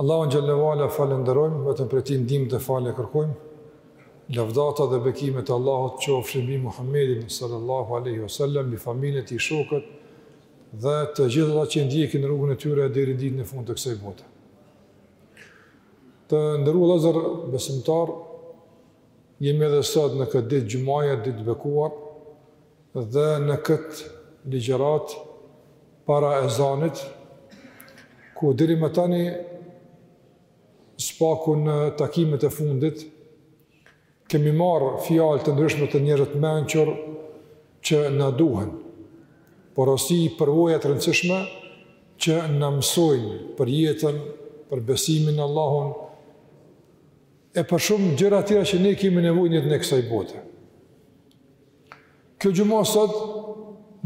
Allahun xhelle xhelaluhu e falënderojmë, vetëm prej Tij ndihmë dhe falje kërkojmë. Lavdata dhe bekimet e Allahut qofshin mbi Muhammedin sallallahu alaihi wasallam, mbi familjen e tij, shokët dhe të gjithë ata që ndjekin rrugën e tyre deri në ditën e fundit të kësaj bote. Të nderuar vëllezër besimtarë, jemi edhe sot në këtë ditë xhumaja, ditë të bekuar, Dhe në këtë ligjëratë para ezanit, ku deri më tani së paku në takimet e fundit, kemi marrë fjalë të ndryshme të njerëzve të mençur që na duhen. Porosi, përvoja të rëndësishme që na mësojnë për jetën, për besimin në Allahun e për shumë gjëra të tjera që ne kemi nevojë në jetën e kësaj bote. Kjo xhuma sot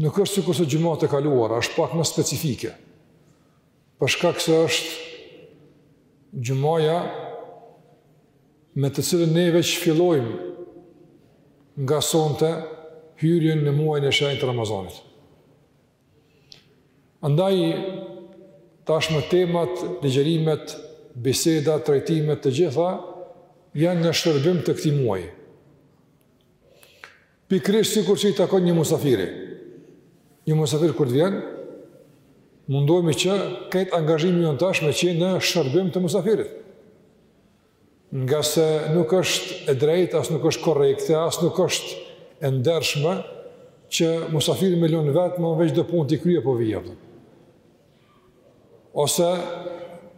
nuk është sikurse xhumatë e kaluara, është pak më specifike. Për shkak se është xhumaja me të cilën ne veç fillojmë nga sonte hyrjen në muajin e shenjtë të Ramazanit. Andaj tashmë temat, ligjërimet, bisedat, trajtimet të gjitha janë në shërbim të këtij muaji. Pikërisht sikurse i takon një musafiri. Një musafir kur të vjen, mundohemi që krejt angazhimi jonë tash me qenë në shërbim të musafirit. Ngase nuk është e drejt, as nuk është korrekte, as nuk është e ndershme, që musafirin me lënë vetë, ma veç do punë t'i krye po vij. ose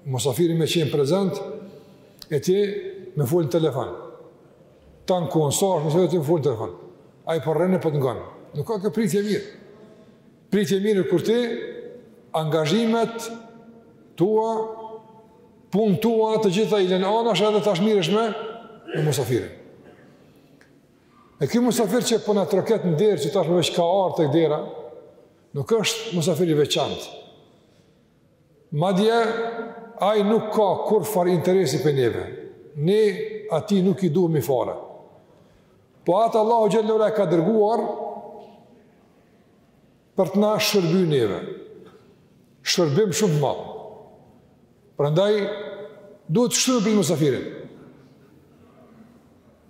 musafiri me qenë prezent, e ti me fol në telefon. Tanë kohën sa është musafiri ti me fol në telefon. Ai po rri e po të ngon. Nuk a kjo pritje mirë. Pritje mirë kur ti angazhimet tua, punët tua, të gjitha i len anash edhe tash merresh me, me musafirin. E ky musafir që po na troket në derë, që tashmë veç ka ardh te dera, Nuk është musafir i veçantë. Madje, ai nuk ka kurrfarë interesi prej neve. Ne atij nuk i duhemi fare. Po atë Allahu xhelle ve ala e ka dërguar për të na shërby neve. Shërbim shumë të madh. Prandaj, duhet të dimë me prit musafirin.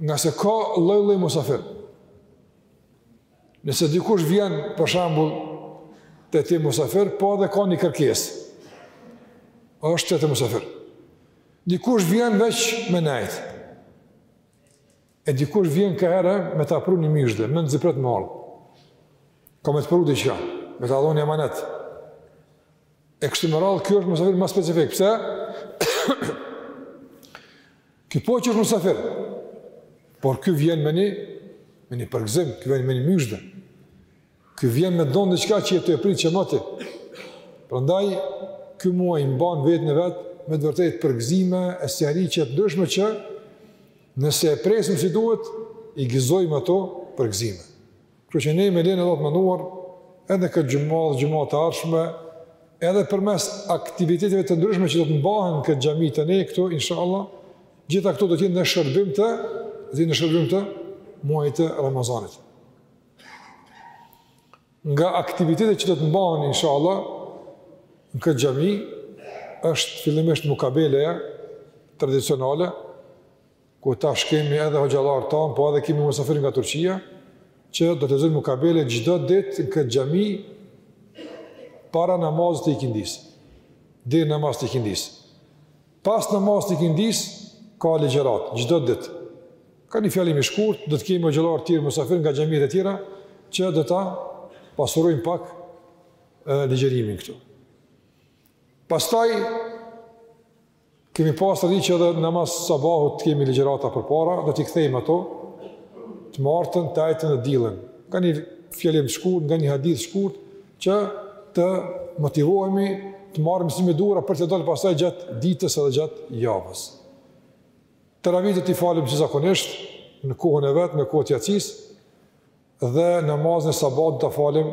Ngase ka lloj-lloj musafir. Nëse dikush vjen, për shembull, te ti musafir, po edhe ka një kërkesë. Është te ti musafir. Dikush vjen veç me nejt. E dikush vjen ka herë me ta pru një myzhde, me nxip pret me ardhë. Ka me të pru diçka, me ta lonë amanet. E kështu me radhë, ky është musafir më specifik. Pse? Ky po që është musafir, por ky vjen me një, me një përgzim, ky vjen me një myzhde, ky vjen me donë diçka që je tu e pritë qëmoti. Prandaj, ky muaj mban në veten e vet, me të vërtetë përgzime e sihariqe të ndryshme që nëse e presim si duhet, i gëzojmë ato përgzime. Kështu që ne me lejen e Allahut kemi menduar edhe këtë xhuma dhe xhumat e ardhshme edhe përmes aktiviteteve të ndryshme që do të mbahen në këtë xhami tonë këtu inshallah gjitha këto do të jenë në shërbim të do të jenë në shërbim të muajit të Ramazanit nga aktivitetet që do të mbahen inshallah në këtë xhami është fillimisht mukabeleja tradicionale ku tash kemi edhe hoxhallarë tanë, po edhe kemi mësafirë nga Turqia, që do të lexojnë mukabele çdo ditë në këtë xhami, para namazit të ikindisë, deri namaz të ikindisë. Pas namazit të ikindisë, ka ligjëratë, çdo ditë. Ka një fjalim i shkurtë, do të kemi hoxhallarë tjerë mësafirë nga xhamitë e tjera, që do ta pasurojnë pak ligjërimin këtu. Pastaj, Kemi pas adet që edhe na mas sabahut të kemi ligjërata përpara, do t'i kthejmë ato, të martën, të ejten dhe dielën. Nga një fjalim të shkurtë, nga një hadith të shkurtë, që të motivohemi të marrim mësimet e duhura për të dalë pastaj gjatë ditës edhe gjatë javës. Teravitë do t'i falim si zakonisht, në kohën e vet, me kohë të jacisë, Dhe namazin e sabahut do ta falim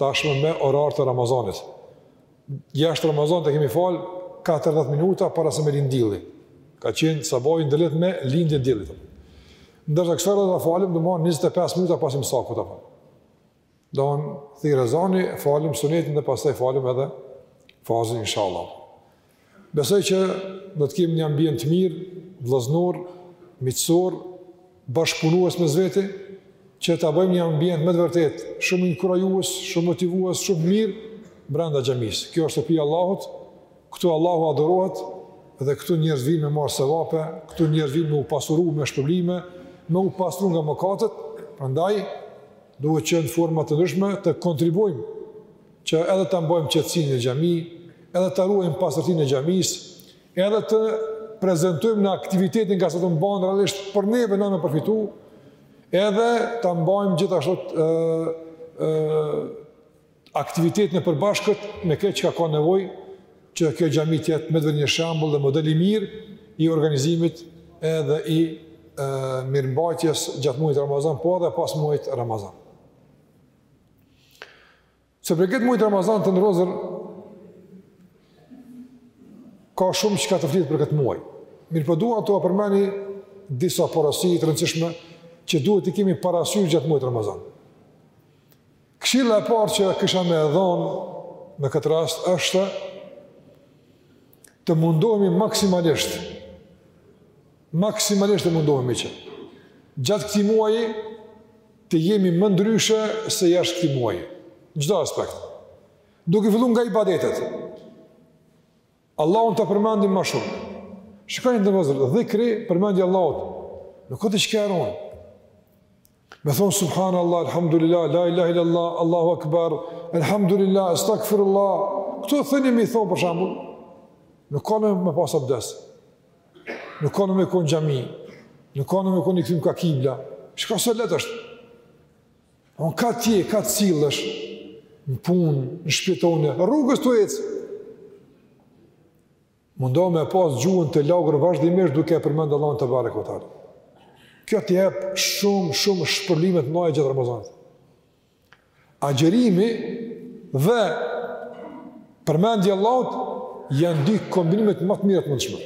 tashmë me orar të Ramazanit. Jashtë Ramazanit e kemi fal 40 minuta para se me lind dielli. Ka qenë sabahu i ndërlidhur me lindjen e diellit. Ndërsa kësaj radhe do ta falim diku 25 minuta pas imsakut apo. Do thirret ezani, falim sunetin dhe pastaj falim edhe farzin inshallah. Besoj që do të kemi një ambient të mirë, vëllazënor, miqësor, bashkëpunues mes vete, që ta bëjmë një ambient me të vërtetë shumë inkurajues, shumë motivues, shumë të mirë brenda xhamisë. Kjo është shtëpi e Allahut, këtu Allahu adhurohet dhe këtu njerëz vijnë me marr sevape, këtu njerëz vijnë me u pasuru me shpërblime, me u pastru nga mëkatet, prandaj duhet që në forma të ndryshme të kontribuojmë që edhe ta mbajmë qetësinë në xhami, edhe ta ruajmë pastërtinë e xhamisë, edhe të prezentojmë në aktivitetin ngase tu mban realisht për neve na me përfitu, edhe ta mbajmë gjithashtu e, e, aktivitetin e përbashkët me krejt çka ka nevojë, që kjo xhami të jetë me të vërtetë një shembull dhe model i mirë i organizimit edhe i e, mirëmbajtjes gjatë muajit Ramazan, po edhe pas muajit Ramazan. Se për këtë muajt Ramazan të nderuar vëllezër, ka shumë çka të flitet për këtë muaj. Mirëpo dua t'ua përmendi disa porosi të rëndësishme që duhet t'i kemi parasysh gjatë muajit Ramazan. Këshilla e parë që kisha me e dhonë në këtë rast është të mundohemi maksimalisht Maksimalisht të mundohemi që gjatë këtij muaji të jemi më ndryshe se jashtë këtij muaji, në çdo aspekt. Duke filluar nga ibadetet. Allahun ta përmendim më shumë. Shikoni të nderuar vëllezër, dhikri, përmendja e Allahut nuk është diçka e rëndë. Me thonë subhanallah, alhamdulillah, la ilaha illallah, Allahu akbar, alhamdulillah, astaghfirullah. Këto thënie me i thon për shembull, nuk ka nevojë me pas abdes. Nuk ka nevojë me kon n'xhami. Nuk ka nevojë me kon i kthym ka kibla. Shiko sa lehtë është. On ka t'je, ka t'sillesh në punë, në shpi tone, rrugës tu ec. Mundohu me e pas gjuhën të lagur vazhdimisht duke e përmend Allahun tebareke ve teala. Kjo të jep shumë shumë shpërblime të mëdha gjatë Ramazanit. Agjërimi dhe përmendja e Allahut janë dy kombinimet më të mira të mundshme.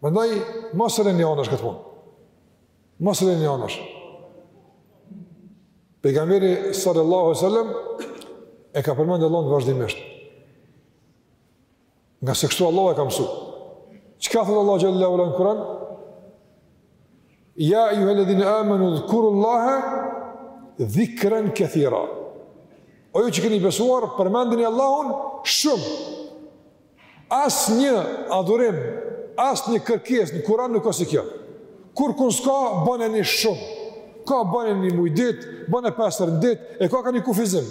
Prandaj mos e lëni anash këtë punë. Mos e lëni anash. Pejgamberi sallallahu alaihi wasallam e ka përmendur Allahun vazhdimisht. Ngase kështu Allahu e ka mësu. Çka thotë Allahu xhele ve ala në Kuran? Ja ejjuhel-ledhine amenu udhkuru Allahe dhikren kethira. O ju që keni besuar, përmendeni Allahun shumë. Asnjë adhurim, asnjë kërkesë në Kuran nuk o si kjo. Kurkun s'ka, baneni shumë. Ka bane një muj ditë, bane pesë herë në ditë, e ka ka një kufizim.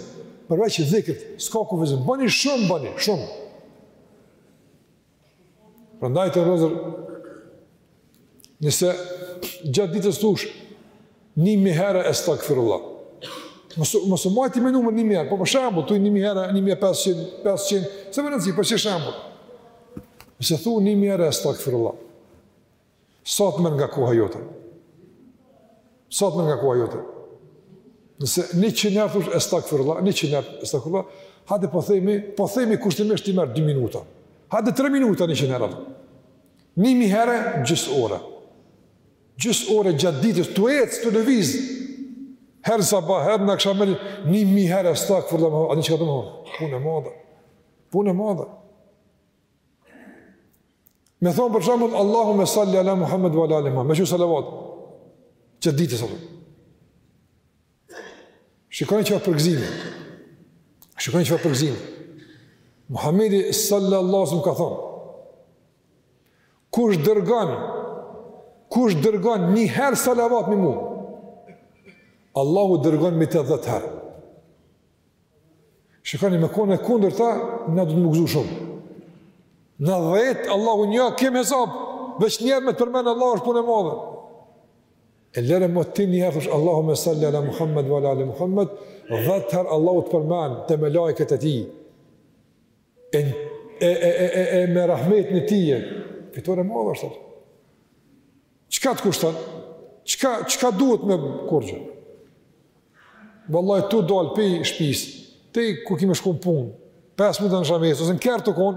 Përveç dhikrit, s'ka kufizim. Bëni shumë, bëni, shumë. Prandaj të nderuar vëllezër, nëse gjatë ditës thush një mijë herë estagfirullah. Mos, mos majti me numër një mijë herë, po për shembull, thuj një mijë herë, një mijë e 500, 500, s'o me rëndësi, po si shembull. Nëse thu një mijë herë estagfirullah. Sa të merr nga koha jote? Sa të merr nga koha jote? Nëse njëqind herë thush estagfirullah, njëqind herë estagfirullah, hajde po themi, po themi kushtimisht të merr 2 minuta. Hajde 3 minuta njëqind herë atë. Një mijë herë gjysë ore. Gjysë ore gjatë ditës, tu ecë, tu lëvizë. Herë sabah, herë në aksham, një mijë herë estagfirullah, a e din çka do me thonë? Punë e madhe. Punë e madhe. Me thonë për shembull Allahumma salli ala Muhammed wa ala ali Muhammed. Me çu salavat gjatë ditës. Shikoni çfarë përgzim. Shikoni çfarë përgzim. Muhamedi sallallahu alaihi wasallam ka thonë Kush dërgon kush dërgon një herë salavat mbi mua Allahu dërgon mbi të dhjetë herë. Shikoni me kon e kundërta, na duhet m'u gëzu shumë. Na dhjetë, Allahu një, kemi hesap, veç një herë me të përmend Allahu është punë e madhe. E lere më ti një herë thush, Allahumma salli ala Muhammed, wa ala ali Muhammed, dhjetë herë Allahu të përmend te melaiket e tij. e e e e e me rahmetin e tij fitore e madhe është çka të kushton çka çka duhet me kurgjë vallahi tu dal pej shpis tej ku ki me shku n'punë 5 minuta në shamesë ose në kerr tu kon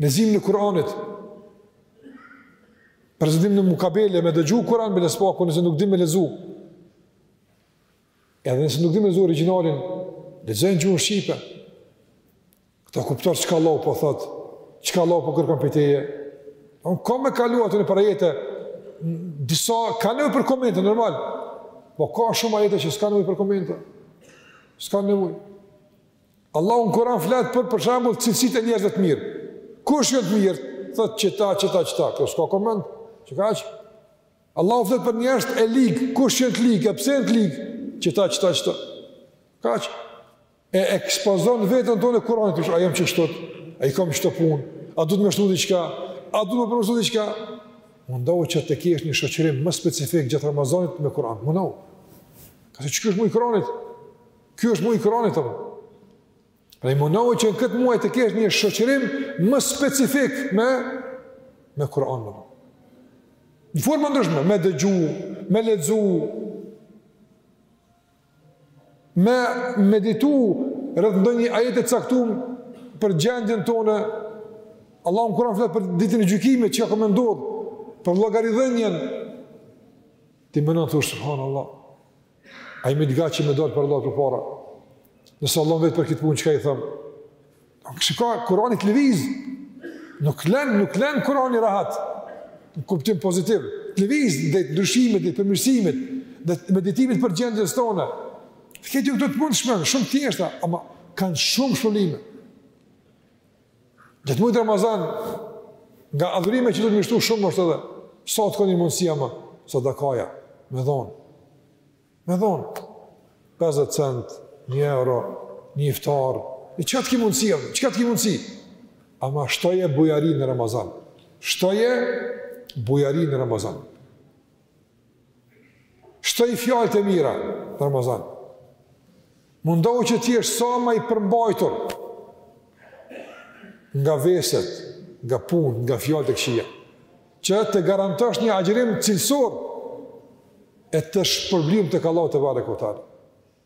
Leximin e Kur'anit. Prezentimi në mukabele me dëgju Kur'an bile s'paku nëse nuk di me lexu. Edhe nëse nuk di me lexu origjinalin, lexoje n'gjuhën shqipe. Që ta kupton çka Allah po thot, çka Allah po kërkon prej teje. On ka me kalu aty nëpër ajete disa kanë nevojë për komente normal. Po ka shumë ajete që s'kanë nevojë për komente. S'kanë nevojë. Allahu në Kur'an flet për për shembull cilësitë e njerëzve të mirë. Kush janë të mirë? Thotë qita, qita, qita. Kjo s'ka koment. Qekaq. Allahu flet për njerëz të lig. Kush janë të lig? E pse janë të lig? Qita, qita, qita. Kaq. E ekspozon veten tonde Kur'anit. A jam qështu? A i kam qëto punë? A duhet me shtu diçka? A duhet me përmirësu diçka? Mundohu që të kesh një shoqërim më specifik gjatë Ramazanit me Kur'an. Mundohu. Kaq, se ky është muj i Kur'anit? Ky është muaj i Kur'anit apo? Pra mundohu që në këtë muaj të kesh një shoqërim më specifik me me Kur'anin. Në forma të ndryshme, me dëgju, me lexu, me meditu rreth ndonjë ajeti të caktuar për gjendjen tonë. Allahu n'Kur'an flet për ditën e gjykimit çka ka me ndodh për llogaridhënien. Ti menon thush, subhanallah, A e imtë ga që me dalë për Allah përpara? Nëse Allah më vet për këtë punë, çka i thom? Shika, Kurani të lëviz. Nuk len, nuk len Kurani rahat. Në kuptim pozitiv. Të lëviz drejt ndryshimit, dhe të përmirësimit, dhe të meditimit të gjendjes tonë. Te këto ju këto të mundshme janë, shumë thjeshta, ama kanë shumë shpërblime. Gjatë mujit Ramazan, nga adhurime që duhet m'i shtu shumë është edhe, sa të koni mundësi ama, sadakaja, me dhonë, me dhonë, 50 cent, 1 euro, një iftar, e çka të ki mundësi, çka të ki mundësi, ama shtoje bujarinë Ramazan, shtoje bujarinë Ramazan. Shtoji fjalët e mira në Ramazan. Mundohu që të jesh sa ma i përmbajtur nga veset, nga punët, nga fjalët e këqija, që të garantosh një agjërim cilësor e të shpërblym tek Allahu tebareke ue teala.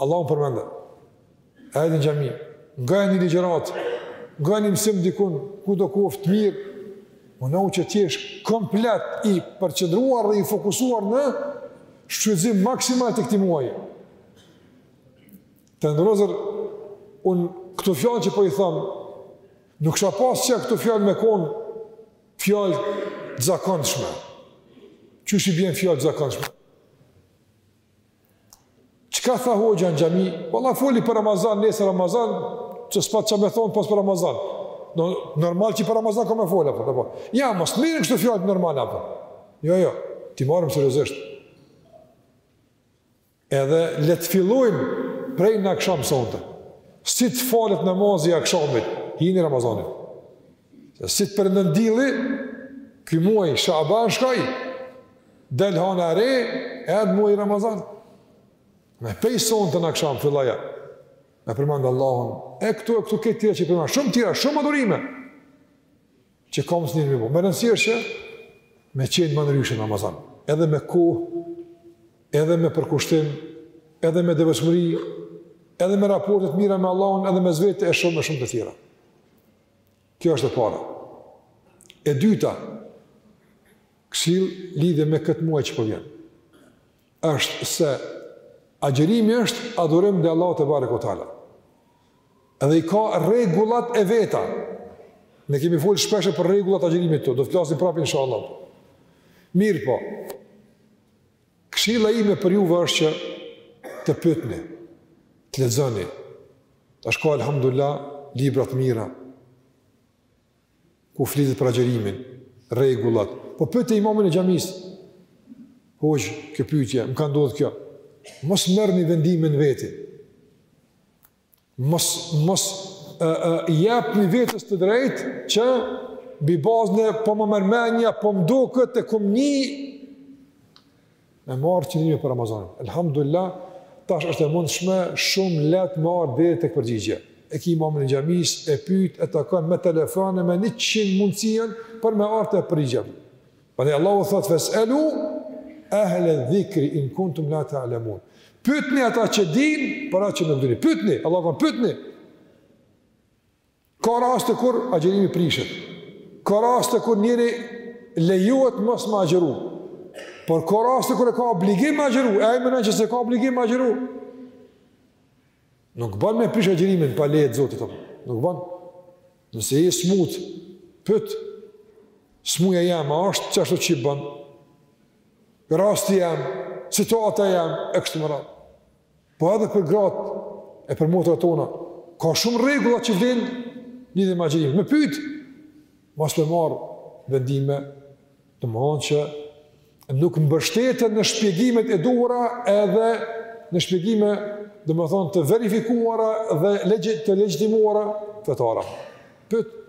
Allahun përmende. E edhe në xhami, nga një ligjëratë, nga një mësim dikun, kudo qoftë mirë, mundohu që të jesh komplet i përqendruar dhe i fokusuar në shfrytëzim maksimal të këtij muaji. Të nderuar vëllezër, unë këto fjalë që po i tham, nuk kisha pasë qejf këto fjalë me konë fjalë të zakonshme. Qysh i bjen fjalë të zakonshme? Çka tha hoxha në xhami? Valla foli për Ramazan, nesër Ramazan, që s'pat çka me thonë pos për Ramazan. Do normal që për Ramazan ka me fol apo apo. Ja, mos t'i marrim kështu fjalë normal apo. Jo, jo. T'i marrim seriozisht. Edhe le të fillojmë prej në akşam sonte. Si të falet namazi i akşamit, hini Ramazani. Si të perëndon dielli, ky muaj Shaban shkoi. Del hana e re, erdh muaji Ramazan. Ne prej sonte në aksham fillojmë. Me përmend Allahun, e këto e këto të tjera që përmenda, shumë tjera, shumë adhurime. Që kemi synim me bo. Me rëndësi është që me qenë ma ndryshe në Ramazan, edhe me kohë, edhe me përkushtim, edhe me devotshmëri, edhe me raporte të mira me Allahun, edhe me vete e shumë e shumë të tjera. Kjo është e para. E dyta, këshillë lidhur me këtë muaj që po vjen. Është se agjërimi është adhurim ndaj Allahut tebareke ue teala. Edhe i ka rregullat e veta. Ne kemi fol shpesh për rregullat e agjërimit këtu, do të flasim prapë inshallah. Mirëpo këshilla ime për juve është që të pyetni, të lexoni, Tash ka alhamdulillah libra të mira ku flitet për agjerimin, rregullat. Po pyte imamin e xhamisë. Hoxh, kjo pyetje, më ka ndodhur kjo. Mos merrni vendimin vetë. Mos mos ë ë japni vetes të drejtë që mbi bazën e po më merr menja, po më duket e kum ni Me marë qëndrimi për Ramazanin. Elhamdulillah, tash është e mundshme shumë lehtë me ardh deri tek përgjigje. E ki imamin e xhamisë, e pyt, e takon me telefon e me njëqind mundësi për me ardh te përgjigja. Prandaj Allahu thotë, fes elu, ehle dhikri, in kuntum la ta alemun. Pytni ata që din, për atë që nuk dini. Pytni, Allahu thotë, pytni. Ka raste kur agjërimi prishet. Ka raste kur njeri lejohet mos me agjëru. Por ka raste kur e ka obligim me agjëru, e ai mendon që s'e ka obligim me agjëru. Nuk ban me prish agjërimin pa leje të Zotit apo. Nuk bën. Nëse je smut, pyet smuja jem, a është qashtu që i bënë? Rasti jem, situata jem, e kështu me radhë. Po edhe për gratë e për motrat tona, ka shumë rregulla që vlejnë lidhje me agjërimin. Me pyet, mos me marr vendime, domthonjë që nuk mbështeten në shpjegimet e duhura edhe në shpjegime, domthonjë të verifikuara dhe legj të legjitimuara fetarisht. Pyet.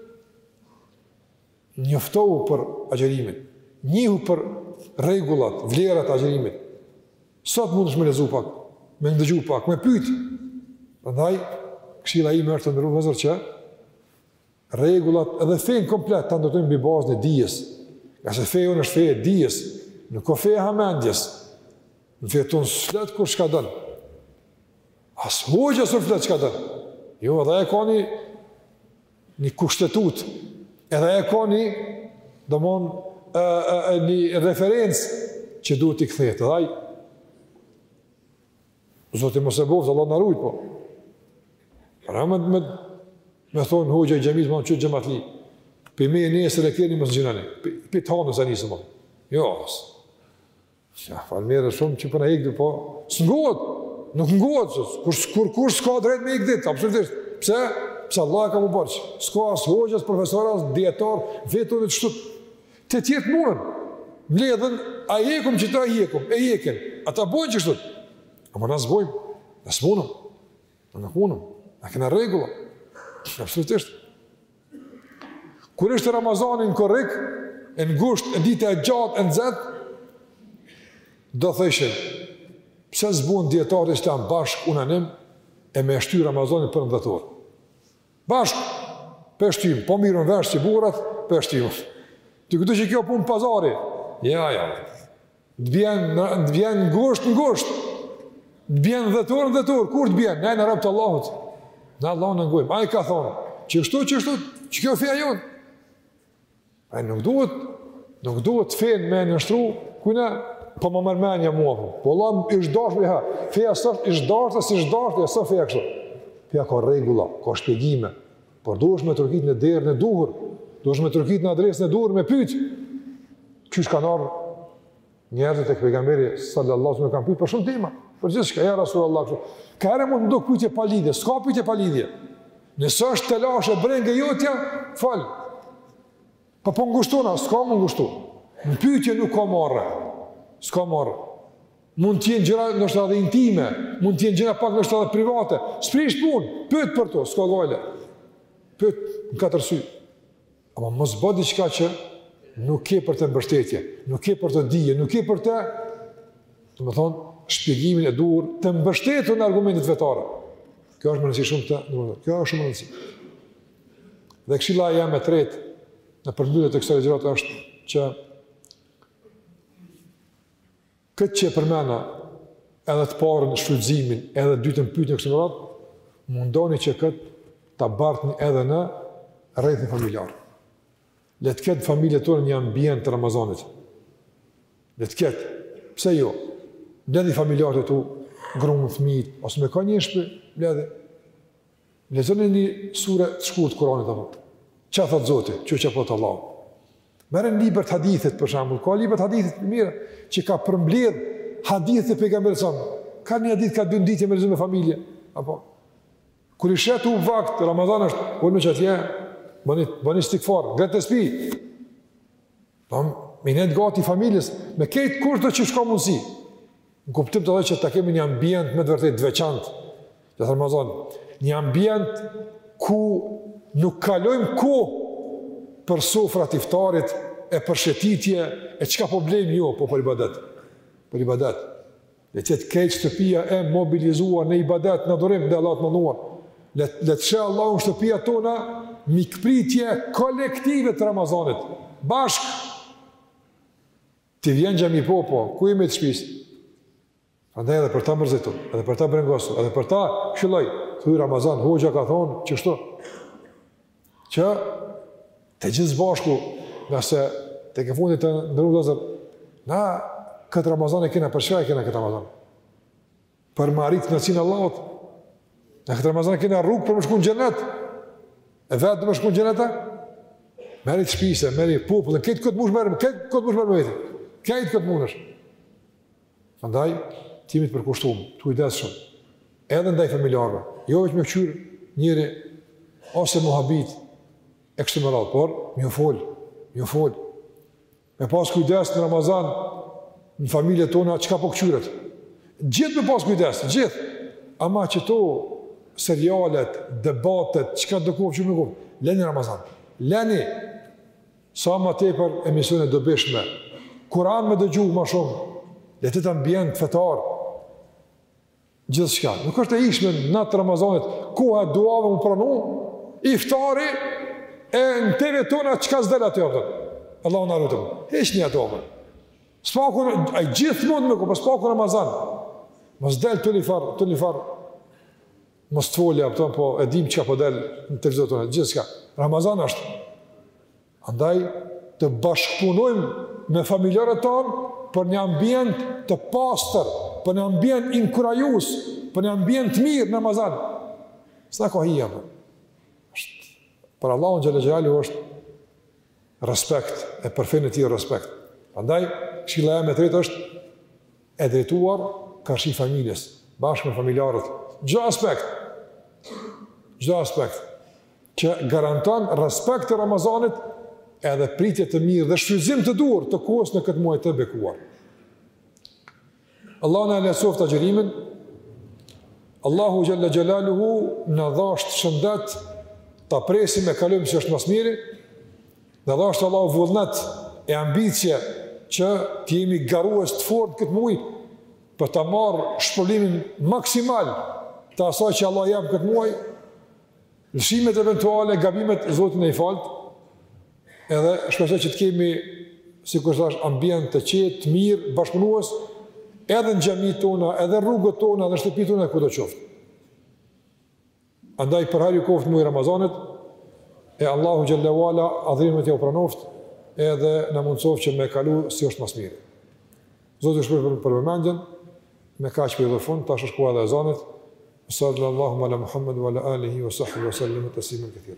Njoftohu për agjërimin. Njihu për rregullat, vlerat e agjërimit. Sa të mundesh me lexu pak, me ndëgju pak, me pyet. Prandaj këshilla ime është të nderuar vëzër që rregullat edhe fenë komplet ta ndërtojmë mbi bazën e dijes. Ngase feja është feja e dijes, nuk o feja e hamendjes. Në fenë tonë s'flet kush çka don. As hoxha s'e flet çka don. Jo, edhe ai ka një një kushtetutë, edhe ai ka një, domthon, ë ë një referencë që duhet t'i kthehet edhe ai. Zoti mos e boftë, Allah na ruaj po. Pra më më më thon hoja xhamis më çu xhamatli. Pi me nesër e këni mos nxhinani. Pe të hanë sa nisëm. Jo. Ja, falemners shumë që po na po ikdi, po s'ngohet, nuk ngohet, që, kur, kur, kur s'ka drejtë me ikdi, absolutisht. Pse? Pse Allahu ka me bo. S'ka as hoxhë, as profesor, as dijetar, vetë unë qështu. Të tjerët munden, mledhen, a e hekum qeta, e hekum, e hekin. Ata bojnë qështu. Ama na s'bojmë, na s'mundem. Na na mundem, na kena rregulla. Absolutisht. Kur ishte Ramazani në korrik, e në gusht, e dita e gjatë, e nxehtë, do thojshin, pse s'bojnë dijetarët islam bashkë unanim, e me e shty Ramazanin për në dhjetor. Bashkë, po e shtyjmë, po mirren vesh që burrat, po e shtyjmë. Ti kujton që kjo punë pazari, jo, jo, Të bjen, të bjen n'gusht, n'gusht. Të bjen dhjetor, n'dhjetor. Kur të bjen? Ne jena robt e Allahut. Ne Allahun e ngojmë. Ai ka thonë. Qështu, qështu, qikjo feja jonë. Ai nuk duhet, nuk duhet të fenë me nënshtru, kujna, po më merr menja mua, po. Po vallah më ishte dashtë, jo, feja s'është ishte dashtë, s'ishte dashtë, jo, se feja kështu. Feja ka rregulla, ka shpjegime. Por duhesh me trokit në derën e duhur, duhesh me trokit në adresën e duhur me pyet. Qysh kanë ardhur njerëzit tek pejgamberi sallallahu alaihi wasallam pyet për shumë tema, për gjithçka ja rasulullah. Ka herë mund të doket pyetje pa lidhje, s'ka pyetje pa lidhje. Nëse është telash e brengë jotja, fal. Po po ngushtona, s'ka me u ngushtu. Në pyetje nuk ka marre. S'ka marre. Mund të jenë gjëra ndoshta edhe intime, mund të jenë gjëra pak ndoshta edhe private. S'prish punë, pyet për to, s'ka gajle. Pyet në katër sy. Ama mos bë diçka që nuk ke për të mbështetje, nuk ke për të dije, nuk ke për të, domethonë, shpjegimin e duhur të mbështetur në argumentet fetare. Kjo është me rëndësi shumë të, në më kjo është shumë rëndësi. Dhe këshilla e jeme e tretë në përmbyllje të kësaj ligjërate është që Këtë që e përmena, edhe të parën shfrytëzimin, edhe dytën pyetjen kështu me radhë, mundoni që këtë ta bartni edhe në rrethin familjar. Le të ketë familjet tona një ambient të Ramazanit. Le të ketë. Pse jo? Mbledhi familjarët e tu, gruan, fëmijët, ose me kan je n'shpi, mbledhi. Lexoni një sure të shkurtë Kur'anit apo. Ç'a thot Zoti, ç'a po thot Allahu. Merre një libër të hadithit për shembull, ka libër të hadithit të mira që ka përmbledh hadithe të pejgamberit sa. Ka një hadith ka dy në ditë me lexuar me familje, apo. Kur i shet u vakt Ramazan është, uluni qatje, bëni istigfar, krejt te shpi. Po, me nejtë ngat familjes, me kejtë kurdo qysh ka mundësi. Në kuptim të dhe që të kemi një ambient me të vërtetë të veçantë, në këtë Ramazan, një ambient ku nuk kalojmë kohë për sofrat e iftarit e për shetitje e çka po blejmë jo, po për ibadet. Për ibadet. Le të jetë krejt shtëpia e mobilizuar në ibadet, në adhurim ndaj Allahut të Madhëruar. Le, le të sheh Allahu në shtëpia tona mikpritje kolektive të Ramazanit. Bashk! Ti vjen n'xhami po, po, ku i kemi të shpis? Andaj edhe për ta mërzitu, edhe për ta brengosu, edhe për ta këshilloj. Thuj Ramazan, hoxha ka thonë, qështu? Që të gjithë s'bashku, nëse tek e fundit, të nderuar vëllezër, na këtë Ramazan e kena, për shka e kena këtë Ramazan? Për me arritë kënaqësinë e Allahut, në këtë Ramazan e kena rrugë për me shku në xhenet, e vetë do me shku në xhenet e, merri të shpisë, merre popullin, krejt kënd munesh merre, krejt kënd munesh merre me veti, krejt kënd munesh. Andaj, të jemi të përkushtuar, të kujdesshëm edhe ndaj familjarëve, jo veç me kqyr njeri ose muhabet e kështu me radhë, por me u fol, me u fol. Me pas kujdes në Ramazan në familjet tona çka po këqyret. Gjithë me pas kujdes, gjithë. Ama qeto serialet, debatet, çka do qoftë që merr kohë, leni Ramazan. Leni. Sa ma tepër emisione të dobishme. Kur'an me dëgju ma shumë. Le të jetë ambient fetar. Gjithçka. Nuk është e hijshme në natë të Ramazanit, koha e duave me u pranu, iftari e në TV tona çka s'del aty apo. Allahu na ruajttë. Hiç një ato. Së paku, hajt gjithmonë, mirëpo së paku n'Ramazan. Mos del turlifar, turlifar. Mos të fol për to, po e dimë çka po del në televizor, gjithçka. Ramazan është. Andaj, të bashkëpunojmë me familjarët tanë për një ambient të pastër, për një ambient inkurajues, për një ambient të mirë në Ramazan. S'na ka hije, pra. Për Allahun xhele xhelaluhu është Respekt e për fenë e tij respekt. Prandaj këshilla ime e tretë është e drejtuar karshi familjes, bashkë me familjarët, çdo aspekt. Çdo aspekt që garanton respekt të Ramazanit edhe pritje të mirë dhe shfrytëzim të duhur të kohës në këtë muaj të bekuar. Allahu na e lehtësoftë agjërimin. Allahu xhalla xhelaluhu na dhashtë shëndet ta presim e kalojmë siç është më së miri. Na dhashtë Allahu vullnet e ambicie që të jemi garues të fortë këtë muaj për ta marrë shpërblimin maksimal të asaj që Allahu jep këtë muaj. Lëshimet eventuale, gabimet, Zoti na i faltë. Edhe shpresoj që të kemi sikur thashë ambient të qetë, të mirë, bashkëpunues edhe në xhamitë tona, edhe rrugët tona, edhe shtëpitë tona kudo qoftë. Andaj për hajr qoftë muaji i Ramazanit, e Allahu xhele ve ala adhurimet na i pranoftë edhe na mundësoftë që me e kalu si është më së miri. Zoti ju shpërbleftë për vëmendjen, me kaq përfundoj, tash është koha e ezanit. Sallallahu ala Muhammed wa ala alihi wa sahbihi wa sallam taslima katira.